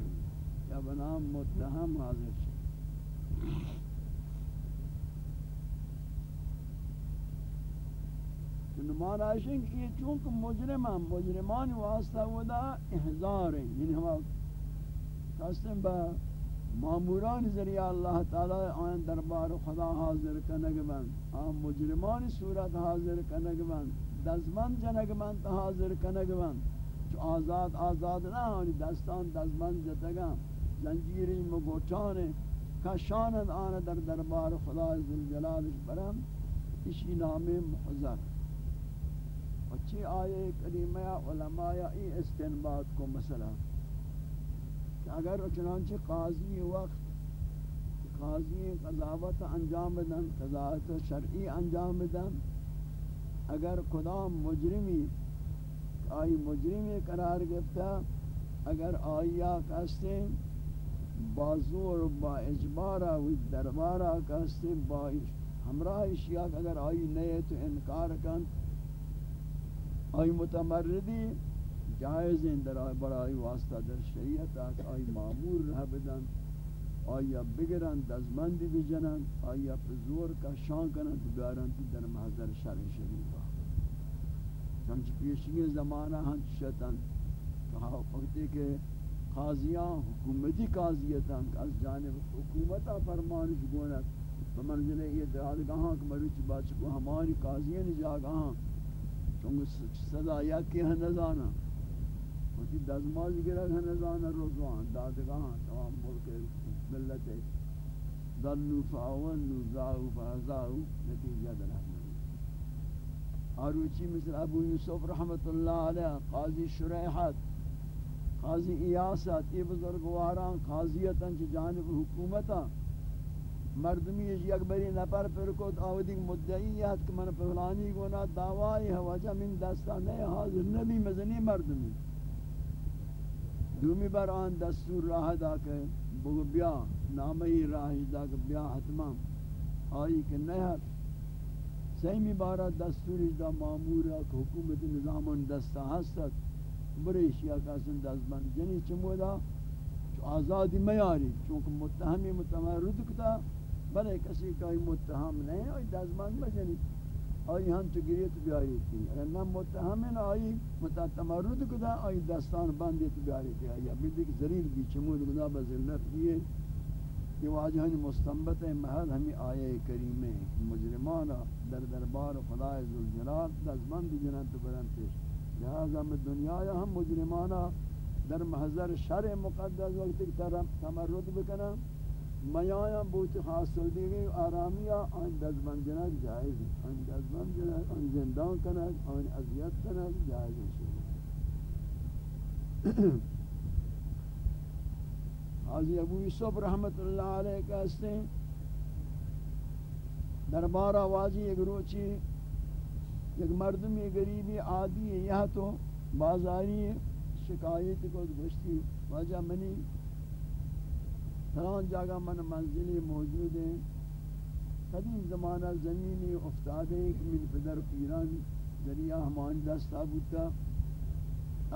یا بنام متہم حاضر شو نمان آئیشن کہ یہ چونکہ مجرم ہیں۔ مجرمان واسطہ ودا احزار ہیں۔ یعنی ہم کہتے با معموران ذریعہ اللہ تعالی آن دربار خدا حاضر کنگ من آن مجرمان صورت حاضر کنگ من دزمن جنگ من تا حاضر کنگ من چو آزاد آزاد نہ آنی، دستان دزمن جتگا زنجیری مگوچان کشانت آن در دربار خدا ذوالجلالش برم اسی نام محضر اچھی آئے کریمہ علماء ای استنباد کو مسئلہ اگر چنانچہ قاضی وقت قاضی قضاوت انجام بدن قضاوت شرعی انجام بدن اگر کدام مجرمی آئی مجرمی قرار گفتا اگر آیا کستے بازور با اجبارا و دربارا کستے با ہمراہ اشیاء اگر آئی نئے تو انکار کن آئی متمردی جائز در آئی برائی واسطہ، در شریعت آت، آئی معمور رہ بدن آیا بگرن، دزمندی بجنن آیا پزور کا شان کنن، تو بیارن تی در محضر شرع شریفہ چنچ پیشنی زمانہ ہن شتن کہا وقتی کہ قاضیاں حکومتی قاضیتاں از جانب حکومتا فرمانش گونت. بمنزل یہ دراد گاہاں کہ مروچی باچ کو ہماری قاضیاں جا گاہاں، چونکہ صدا یا کہ نزانا۔ وتی دزماز گرا نزانا روزوان، دادگاہاں، تمام ملک ملت دلو فاولو زاو فازاو نتیجہ در آروچی مثل ابو یوسف رحمت اللہ علیہ، قاضی شریحت، قاضی ایاست یہ بزرگواران، قاضیتاں چی جانب حکومتا مردمی یک بری نفر پر کو آودی مدعی ہے کہ من فلانی گونا دعوائی ہے وجہ من دستا نہیں حاضر نبی مزنی مردمی۔ دومی بر آن دستور راہ دا کہ بگو بیا نامی راہ دا کہ بیا حتما آئی کہ نہیں سیمی بارا دستور دا معمور ہے کہ حکومت نظام دستا ہستت بڑے اشیاء کا سن دست بند جنی چمو دا چو آزادی میاری چونکہ متہمی متمرد کتا، بلے کسی کا متہم نہیں آئی دست بند بجنی آئی ہم چگریت بیاری تھی۔ اگر نہ متہمن آئی، متتمرد کدا آئی، دستان بندیت بیاری تھی۔ آئی ابھی دیکھ ذریل بھی چمود گدا بزلت دیئے یہ واجہ واجہن مستنبت محل ہمیں آیے کریمیں مجرمانا در دربار خدا ذوالجلال دزمند جنت برنتش لہذا میں دنیا ہم مجرمانا در محضر شرع مقدس وقت تمرد بکنا میاں بوت حاصل دی گئی آرامیا ان دزمن جنک جائز ان دزمن جنک ان زندان کنک ان اذیت کنک جائز ہے حاضی ابو یوسف رحمت اللہ علیہ کہتے ہیں، دربار آوازی ایک روچی، ایک مردمی غریبی عادی ہے، یہ تو بازاری شکایت کو گشتی وجہ منی۔ فلان جگہ من منزلی موجود ہیں۔ قدیم زمانہ زمینی افتادے کہ من پدر پیران دریا ہمان دستا بوتا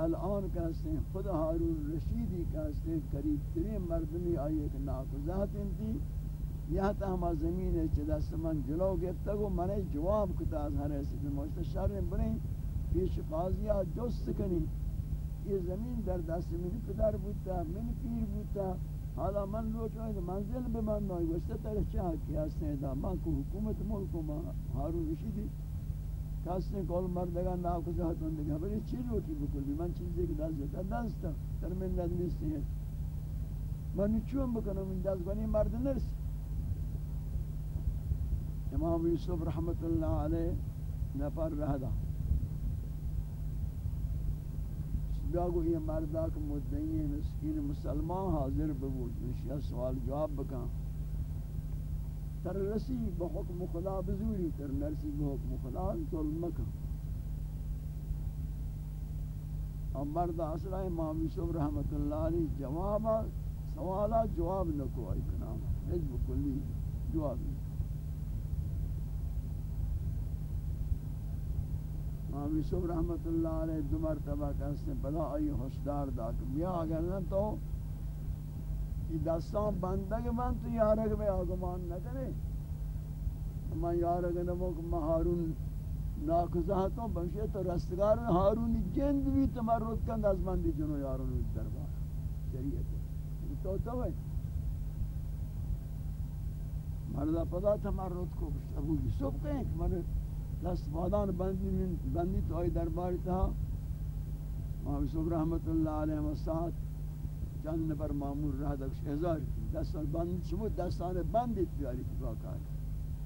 الان کہتے ہیں، خود حارون رشیدی کہتے ہیں، قریب ترین مردمی آئیے کہ ناکزہت انتی یہاں تا ہما زمین ہے چھ دست من جلو گفتا گو، من جواب کتا از ہر ایسی موجود شر بریں پیش قاضیہ جست کنی، یہ زمین در دست من پدر بوتا من پیر بوتا حالا من لوٹ آئے منزل به من نای گوشته تر چه حقی هستن دا من که حکومت ملک و هارون رشیدی کسی کل مردگان ناو کجا هتون دیگه. بری چی لوٹی بکلی من چیزی که دست جتا دستا در من ند نیستی. ہے من چون بکنم؟ این دست کنی مرد نرسی امام یوسف رحمت اللہ علیہ نفر رہ دا بیاگو یہ مردہ کہ مدعی مسکین مسلمان حاضر ببود نشیہ سوال جواب بکن تر رسی بحکم خدا بزوری، تر نرسی بحکم خدا ظلم مکن اور مرد اصلہ امام یوسف رحمت اللہ علیہ جوابا سوالا جواب نکو، آئی کنام حجب کلی جواب۔ نکو امام یوسف رحمت اللہ علیہ دو مرتبہ کہتے بلا آئی ہوشدار دا کہ بیا اگر نہ تو یہ دستان بندگ بند تو یارک میں آگمان نہ کرے۔ میں یارک نمو کہ میں ہارون ناکزہتوں بنشے تو رستگار ہارون جند بھی تمرد کند از مندی جنو یارون دربار۔ شریعت تو تو ہے۔ مردہ پدا تمرد کو ابو یوسف کہیں کہ مرد دست وادان بندی من بندی تو ای دربار تا. امام صبح رحمت اللہ علیہ وسعد چند نفر مامور رہ دکش احضار دستان بند شما دستان بندی تیاری کتا کار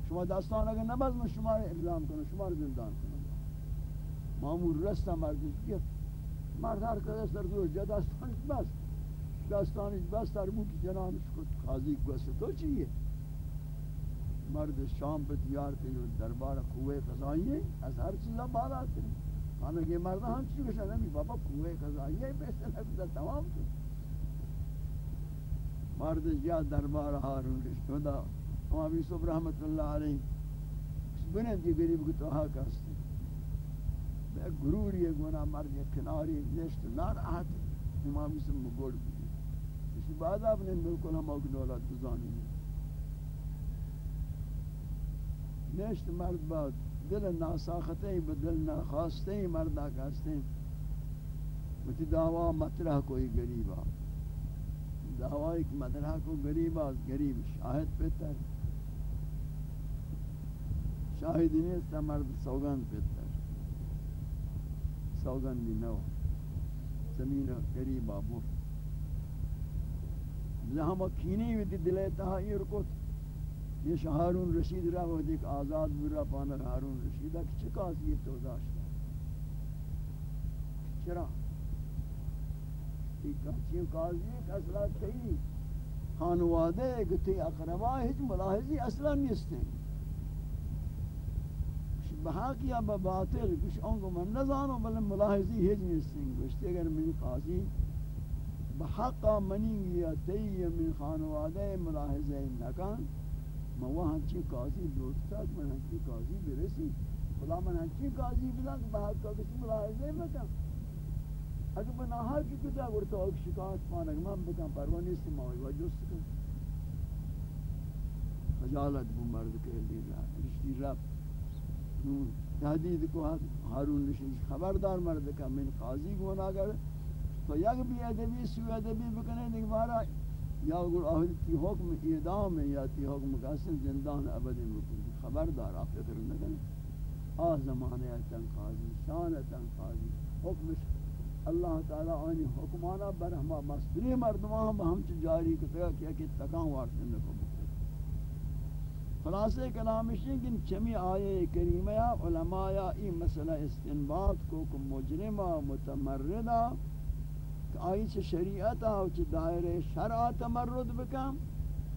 شما دستان اگر نبز من شما رو اقدام شما رو زندان کنم. معمول راست مردش گفت مرد هر کدست در دور جا دستانش بست دستانش بست در بود جنابش کت قاضی گوست تو چیه؟ مرد شام پہ تیار تھے دربار کوئے قضائی از ہر چیزہ بالا تھے۔ ہاں یہ مرد ہاں ہم چیز کشا نمی بابا کوئے قضائی ہے پیسے لگتا تمام تھے۔ مرد جا دربار ہارون رشتہ دا امام یوسف رحمت اللہ علیہ بنن دی غریب کو تو ہا کرستے بے غرور یہ گنا مرد یہ کناری نشت ناراحت امام یوسف مگوڑ بھی۔ اسی بعد آپ نے بالکل ہم اوک دولت بزانی نشت مرد بعد دل ناساختے با دل ناخواستے مردہ کہستے وتی دعویٰ مطرح کوئی غریبا دعویٰ ایک مطرح کو غریبا غریب شاہد پیتر شاہدی نیست مرد سوگند پیتر سوگندی نو زمین غریبا برد. جہاں کینی ہوئی دلے تہائی رکوت یہ ہارون رشید را وہ دیکھ آزاد برا پانا ہارون رشید. کہ چکا یہ تو داشتا چرا؟ ایک چیو قاضی ایک اصلا کئی خانواده کہ تی اقربا ہیچ ملاحظی اصلا نیستیں بہا کیا بباطل کچھ انگو من نزانو بلن ملاحظی ہیچ نیستیں گوشتے اگر منی قاضی بحقا منی یا تی من خانواده ملاحظی نکان میں وہ ہنچی قاضی دوست تھا میں ہنچی قاضی برسی خدا میں ہنچی قاضی بلا کہ بہت کا کسی ملاحظہ میں کہا اگر میں ناہار کی کتا گرتا ہوں شکایت پانک میں بکن پروانی سے ماوی وجوست کن. خجالت بو مرد کے لی رہا رشتی رب تحدید کو حارون نشید خبردار مرد کا من قاضی گونا گر تو یک بھی ادبی سوی ادبی بکنے دیکھ بارا یا اگر اہل تی حکم اعدام یا تی حکم قاسم زندان ابدی مکن. خبردار آپ فکر نہ کریں آ زمانے تن قاضی، شان تن قاضی. حکمش اللہ تعالی آنی حکمانا بر ہما مصدری مردمان ہم ہم چ جاری کتا کیا کہ تکان وارتن کو خلاصے کلام شین چمی آیے کریمہ علماء ای مسئلہ استنباط کو کو مجرمہ، متمردہ آئی چه شریعت آو چه دائره شرع تمرد بکم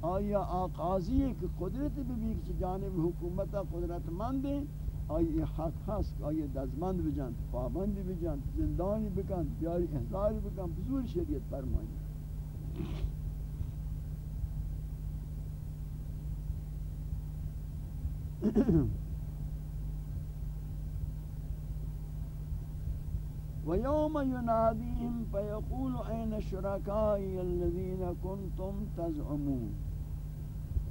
آئی آقازی که قدرت ببین که جانب حکومت قدرت قدرتمند آئی حق هست که آیا دزمند بجند پابند بجند زندانی بکند بیاری احضاری بکند بزور شریعت فرمایی ويوم يناديهم فيقول أين شركائي الذين كنتم تزعمون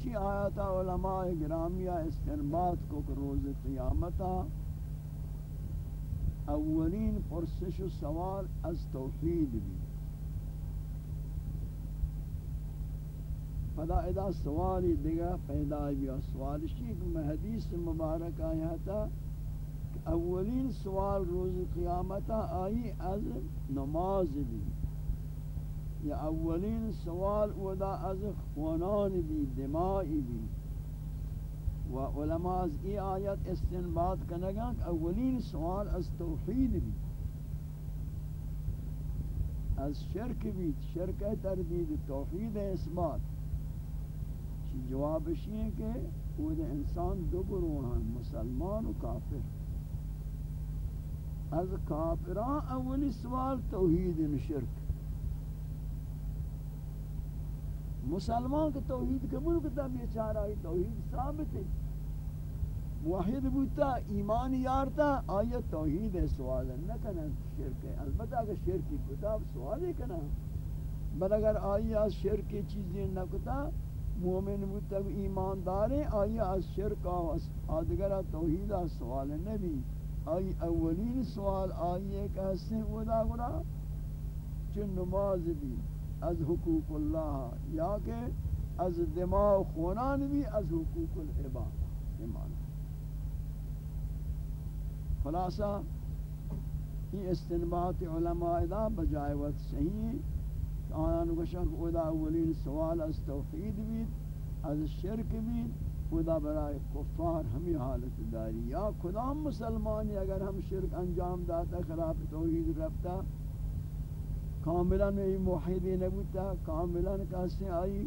چی آیات علماء گرامیہ استنباط کو کہ روز قیامتا اولین پرسش و سوال از توحید بھی۔ فدا ادا سوالی دیگا پیدا بیا سوال شیخ میں حدیث مبارک آیا تھا اولین سوال روز قیامت آئی از نماز بھی۔ یا اولین سوال ودا از خونان بھی، دمائی بھی۔ و علماء از ای آیت استنباد کنگا اولین سوال از توحید بھی۔ از شرک بھی، شرک تردید، توحید اثبات۔ جواب شیئے کہ وہ انسان دو گروہ ہیں مسلمان و کافر۔ از کافران اولی سوال توحید و شرک. مسلمان کے توحید قبول کرتا بیچارہ توحید ثابت ہے۔ موحد بودتا ایمان یارتا آیا توحید سوال نہ کنا شرک ہے۔ البتہ اگر شرکی کتا سوال ہے کنا، بل اگر آیا شرک چیزیں نہ کتا، مومن بودتا ایمان دارے آیا از شرک آدگرہ توحید سوال نبی آئی اولین سوال آئیے کہ ہستے ودا گنا چن نماز بھی، از حقوق اللہ، یا کہ از دماغ خونان بھی، از حقوق العباد ایمان خلاصہ، یہ استنباط علماء دا بجائے وقت صحیح آنان کو شک ودا اولین سوال از توحید بھی، از شرک بھی خدا برای کفار ہمی حالت داری۔ یا کدام مسلمانی اگر ہم شرک انجام داتا خلاف توحید رفتا، کاملا نئی موحدی نبوتا، کاملا کسی آئی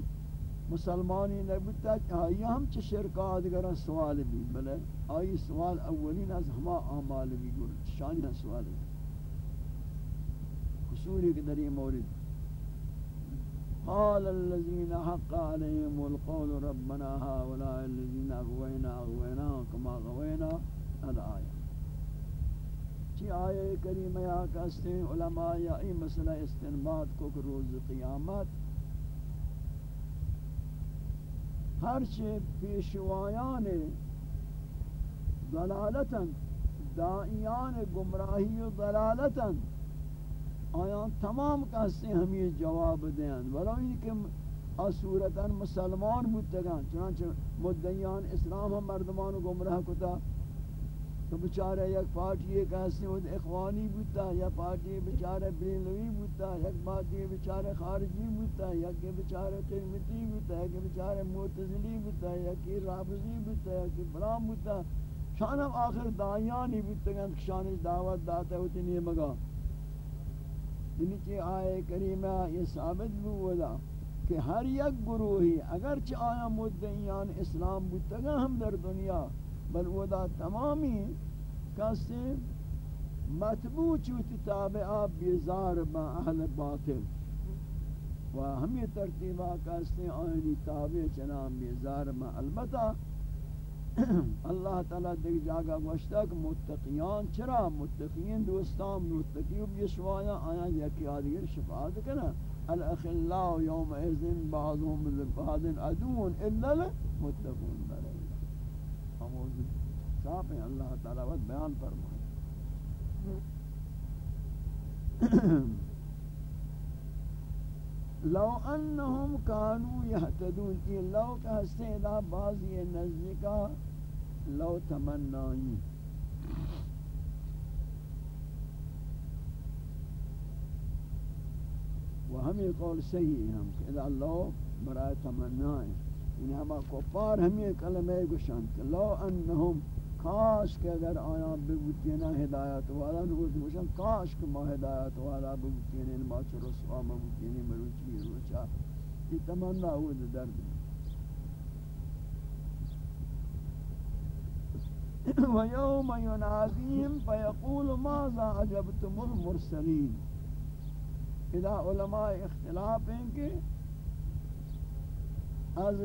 مسلمانی نبوتا، آئی ہم چھ شرکا آدگرہ سوال بھی بلے۔ آئی سوال اولین از ہما آمال بھی گول شانی سوال بھی۔ خصولی کے در یہ مورد قال الذين حق عليهم القول ربنا هؤلاء الذين اغوينا اغوينا كما غوينا الآية. چی آیے کریمہ یا کہتے ہیں علماء یا ای مسئلہ استنباد کو کہ روز قیامت ہر چی پیشوایان ضلالتا دائیان گمراہی و ضلالتا آیان تمام کہتے ہیں ہم یہ جواب دیں ولو یہ کہ اصورتا مسلمان بودتگان چنانچہ مدعیان اسلام ہم مردمان گمراہ کتا، تو بچارے یک پارٹی ایک ایسی وہ اخوانی بودتا یا پارٹی بچارے بریلوی بودتا یک پارٹی بچارے خارجی بودتا یک بچارے قیمتی بودتا یک بچارے معتزلی بودتا یک رابضی بودتا یک برام بودتا شانم آخر دائیانی بودتگان شانی دعوت داتا ہوتی نہیں مگا یعنی کہ آئے کریمہ یہ ثابت بودا کہ ہر یک گروہی اگرچہ آیا مدعیان اسلام بودتگا ہم در دنیا، بل ودا تمامی کسی مطبوع چوتی تابعہ بیزار با اہل باطل۔ و ہمیں ترتیبہ کسی آئینی تابع چنام بیزار با، البتہ اللہ تعالی دیکھ جاگا گوشتا کہ متقیان چرا؟ متقین دوستان متقیب یشوایا آیا یکی آدگر شفاعت کنا الاخلاء یوم ایزن بعضهم لبعض عدون، الا المتقون برای ہم صاف ہیں اللہ تعالی وقت بیان فرمائے. لو انہم کانو یحتدون یہ لو کا ہستے دا بازی نزدیکا، لو تمنائی۔ و ہمیں قول صحیح ہم کہ اذا لو برای تمنائی۔ یعنی ہما کفار ہمیں کلمہ گشان کہ لو انہم کاش کہ اگر آیا بگوتینا ہدایت والا نگوتی بشن کاش کہ ما ہدایت والا بگوتینا ما چو رسوا مگوتینا مروچی روچا یہ تمنا ہوا درد۔ وَيَوْمَ يُنَادِيهِمْ فَيَقُولُ مَاذَا عَجَبْتُمُ الْمُرْسَلِينَ اذا علماء اختلاف ہیں کہ از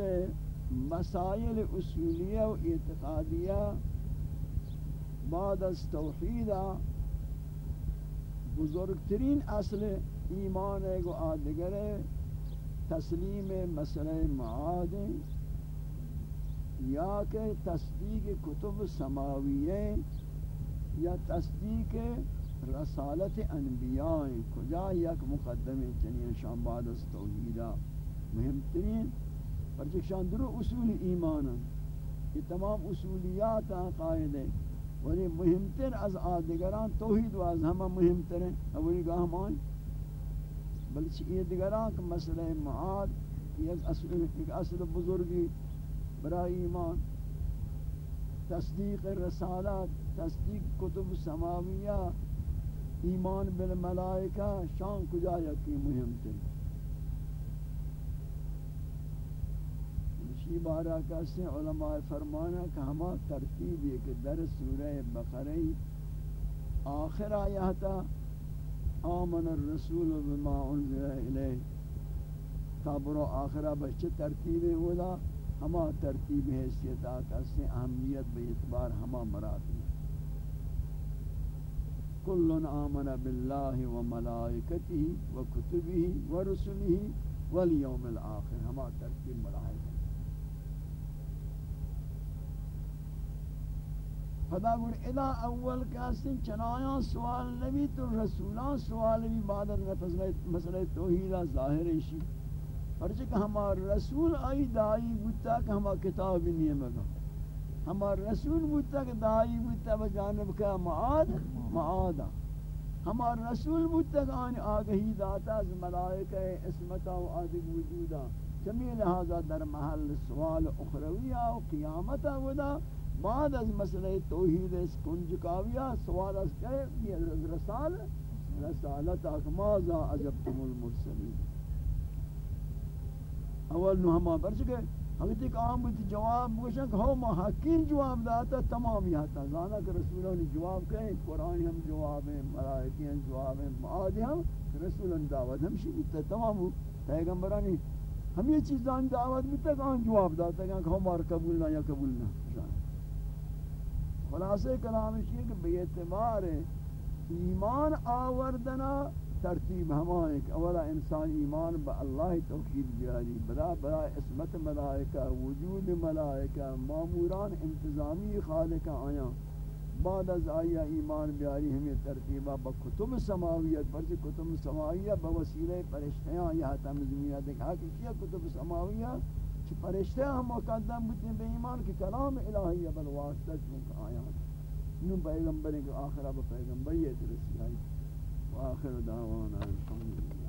مسائل اصولیہ و اعتقادیہ بعد از توحید بزرگترین اصل ایمان ہے گو آدگر تسلیم مسئلہ معاد یا کہ تصدیق کتب سماویہ یا تصدیق رسالت انبیاء کجا یک مقدم چنین شان بعد از توحیدہ مہمترین پر شان درو اصول ایمان یہ تمام اصولیات قائد ہیں ولی مهمتر از آدگران توحید و از همه مهمتر ہیں اولی گاہ ہمان بلچہ یہ دیگران کہ مسئلہ معاد ایک اصل, اصل بزرگی برای ایمان. تصدیق رسالات تصدیق کتب سماویہ ایمان بالملائکہ شان کجا یکی مهمتر؟ اسی بارہ کا سے علماء فرمانا کہ ہما ترتیب یہ کہ در سورہ بقرہ آخر آیاتا آمن الرسول بما انزل الیہ تابر آخرہ بچے ترتیب ہودا ہما ترتیب حیثیت آکا سے اہمیت بے اعتبار ہما مراد کل آمن باللہ و ملائکتہ و کتبہ و رسلہ والیوم الاخر، ہما ترتیب مراد خدا گوڑ ادا اول کاسن چنایاں سوال نبی تو رسولان سوال بھی بعد مسئلہ توحیدہ ظاہر شی۔ پرچہ کہ ہمار رسول آئی دائی بودتا کہ ہما کتاب نہیں مگا۔ ہمار رسول بودتا کہ دائی بودتا بجانب کا معاد معادا ہمار رسول بودتا کہ آنی آگہی داتا از ملائکہ اسمتا و آدھگ وجودا چمی لہذا در محل سوال اخرویہ و قیامتا ودا بعد از مسئلہ توحید اس کنج کاویا سوال اس کرے یہ رسال رسالت اکمازا عجبتم المرسلین؟ اول نو ہما پر چکے۔ حضرت ایک عام بودی جواب بوشن کہ ہم حقین جواب داتا؟ تمام یہاں زانا کہ رسولوں نے جواب کہیں، قرآن ہم جواب ہیں ملائکی ہم جواب ہیں معادی ہم رسولوں نے دعوت ہم شیئے تمام پیغمبرانی، ہم یہ چیز دعوت بھی تک آن جواب داتا کہ ہمار قبول نہ یا قبول نہ۔ خلاصے کلام یہ کہ بے اعتبار ایمان آوردنا ترتیب ہمائیں کہ اولا انسان ایمان با اللہ توحید بیاری بلا بلا اسمت ملائکہ، وجود ملائکہ معموران انتظامی خالق آیا۔ بعد از آیا ایمان بیاری ہمیں ترتیبہ با کتب سماویت برچہ کتب سماویہ با وسیلہ پرشتیاں یہ تمزمیہ دیکھا کہ کیا کتب سماویہ؟ چھ پرشتیاں ہم مقدم بودتے بے ایمان کہ کلام الہیہ بالواسطہ چونکہ آیا نو پیغمبر کے آخرہ با پیغمبریت رسی آئی وآخر دعوانا الحمدللہ۔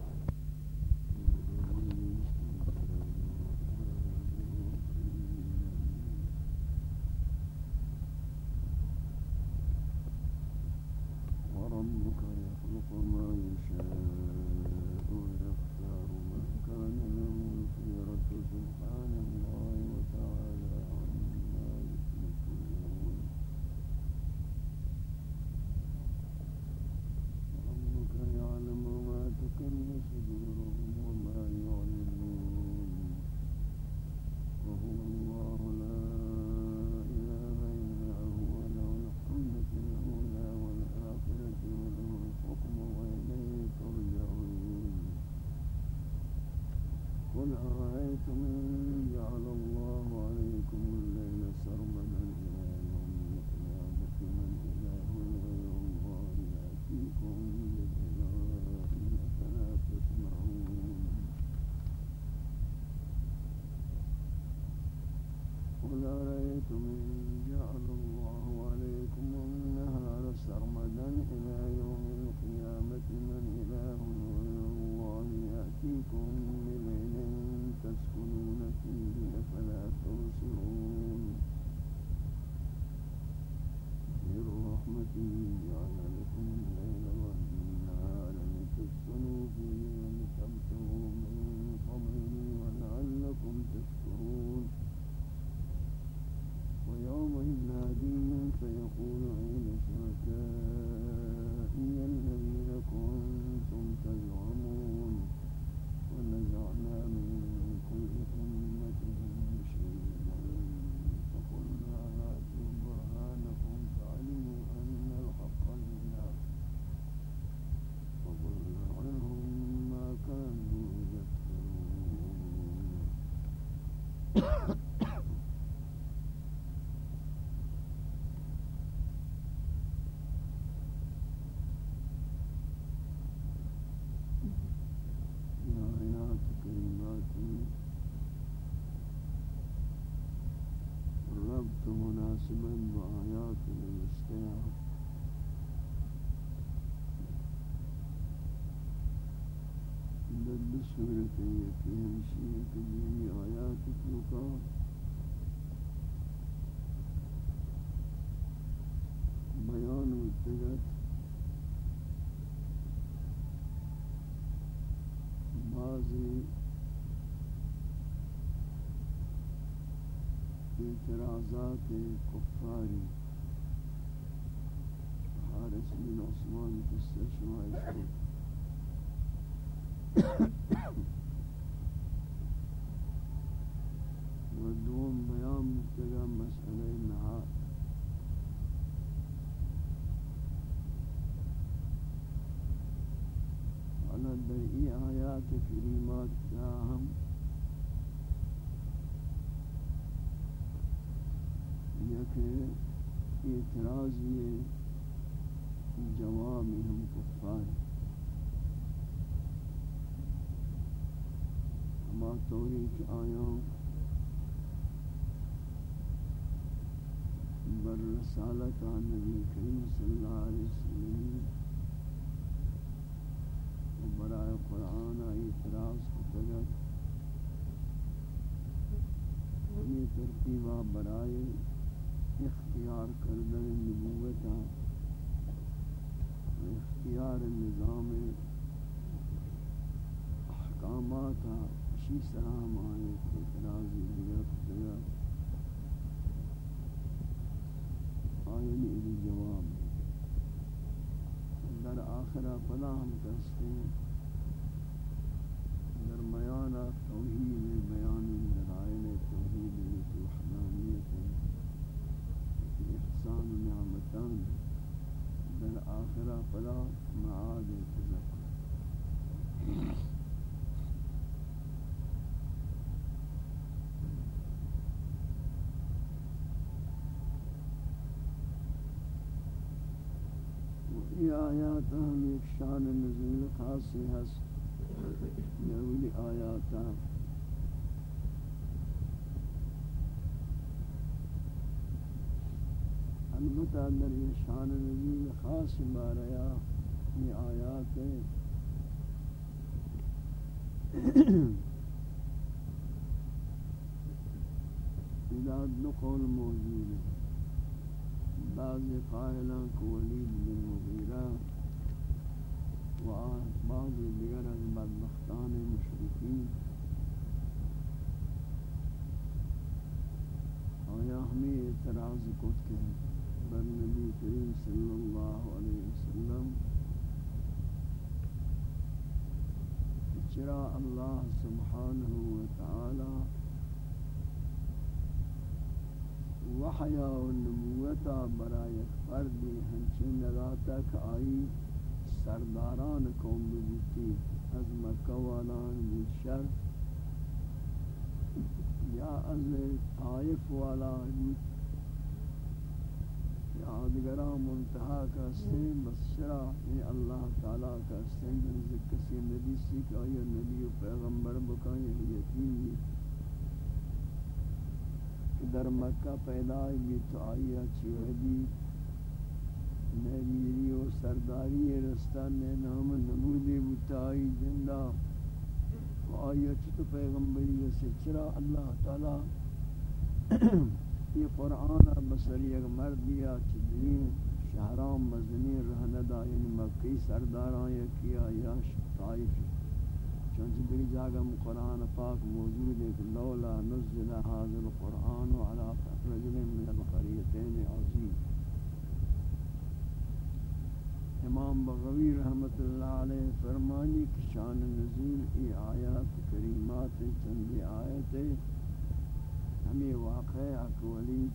ربك يخلق ما يشاء coming. الحمد لله صورت یکی ہمشی کہ یہ آیات چوکا بیان اتگت بعضی اعتراضات کفار حارس بن عثمان قصه شما و دوم بیان مبتدا مسئله نهاد حالا در این آیات کریمات هم ہم یک اعتراضی جواب ہم کفار ہما طوری کہ آیاں بر رسالت نبی کریم صلی اللہ علیہ وسلم۔ برائے قرآن اعتراض کو تجد ہمیں ترتیبہ برائے اختیار کردن نبوتا اختیار نظام احکامات شی سلام آئے اعتراضی دیگر دیگر آئینی ادی جواب. در آخرہ پدا ہم کہتے ہیں. در توحید بیان دلائل توحید وحدانیت احسان نعمتان در آخرہ پدا معاد تذکر یہ آیات ہم ایک شان نزول خاصی ہست۔ یہ آیات ہم البتہ در یہ شان نزول خاص باریا یہ آیات ہے اداد نقول موجود ہے۔ بعض قائلان کو ولید بن مغیرہ و بعض دیگر از بدبختان مشرکین۔ آیا ہمیں اعتراض کت کے بر نبی کریم صلی اللہ علیہ وسلم چرا اللہ سبحانہ وتعالی وحیا و نبوتا برای فردی ہنچین نگاتا کہ آئی سرداران قوم بودتی از مکہ والان بود شر یا از طائف والا بود. آدگران منتہا کا سین بسرا یہ اللہ تعالیٰ کا سین جنز کسی نبی سیکھ آئی نبی و پیغمبر بکائیں یہ یتیم کہ در مکہ پیدا بھی تو آئی اچھی حدی نبیری و سرداری رستہ نے نام نمودی بتائی جندہ و آئی اچھی تو پیغمبری و سچرا اللہ تعالیٰ یہ قرآن بسری ایک مردیا چدرین شہران، مزنی رہندا یعنی مکی سرداران یا کیا یا طائف۔ چونچہ دیکھ جاگا قرآن پاک موجود ہے کہ لولا نزل هذا القرآن على رجل من القریتین عظیم امام بغوی رحمت اللہ علیہ فرمانی کہ شان نزول ای آیات کریمات چندی آیت ہمیں واقع اکولی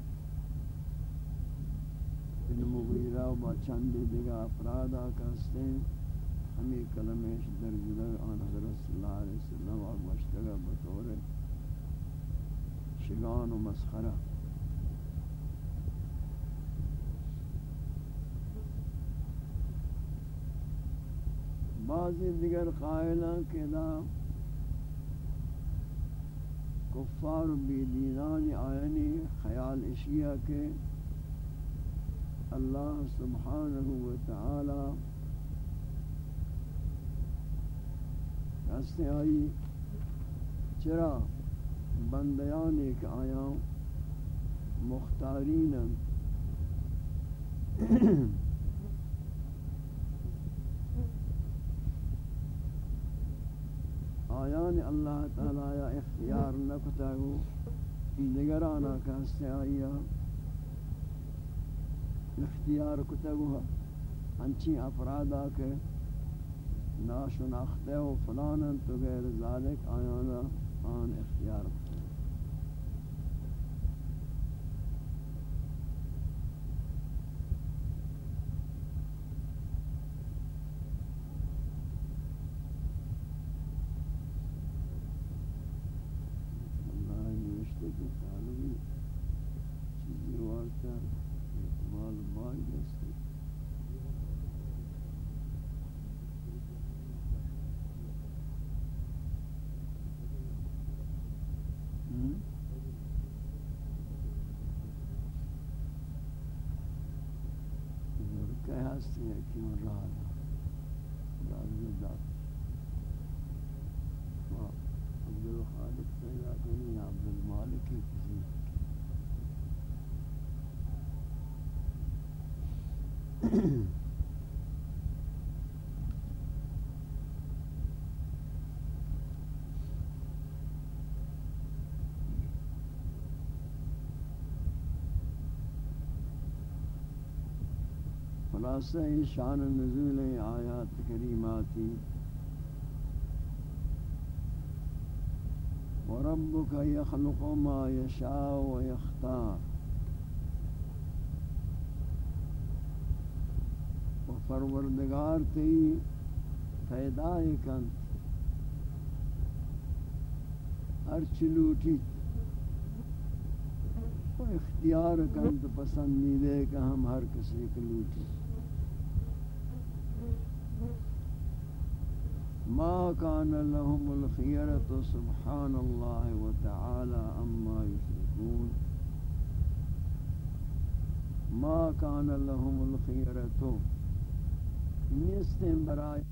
بن مغیرہ و چندی دیگا افراد آکاستے ہیں۔ ہمیں کلمش در جلر آن حضرت صلی اللہ علیہ وسلم و مشتگا بطور شگان و مسخرہ۔ بعضی دیگر قائلان کے نام کفار بی دینان آینی خیال اشیاء کے اللہ سبحانہ و تعالی ہستے آئی، چرا بندیان ایک آیا، مختارین آیان اللہ تعالی یا اختیار نکتا ہو نگرانا کہستے آئیا اختیار کتا ہو ہاں، ہنچی افرادا کے ناشناخته و فلانا تو غیر ذالک آیانا آن اختیار کتا ہستی ہے کہ وہ راہ راضی ذات عبد الخالق پیدا کریں یا عبد المالک کی کسی خلاصہ شان نزول آیات کریماتی. وربك يخلق ما يشاء ويختار وفروردگار تی پیدا کن. ہر چلوٹی اختیار کن تو پسندیدے کہ ہم ہر کسی کو لوٹی ما كان لهم الخيرة، سبحان الله وتعالى أما يشركون. ما كان لهم الخيرة. نستم برای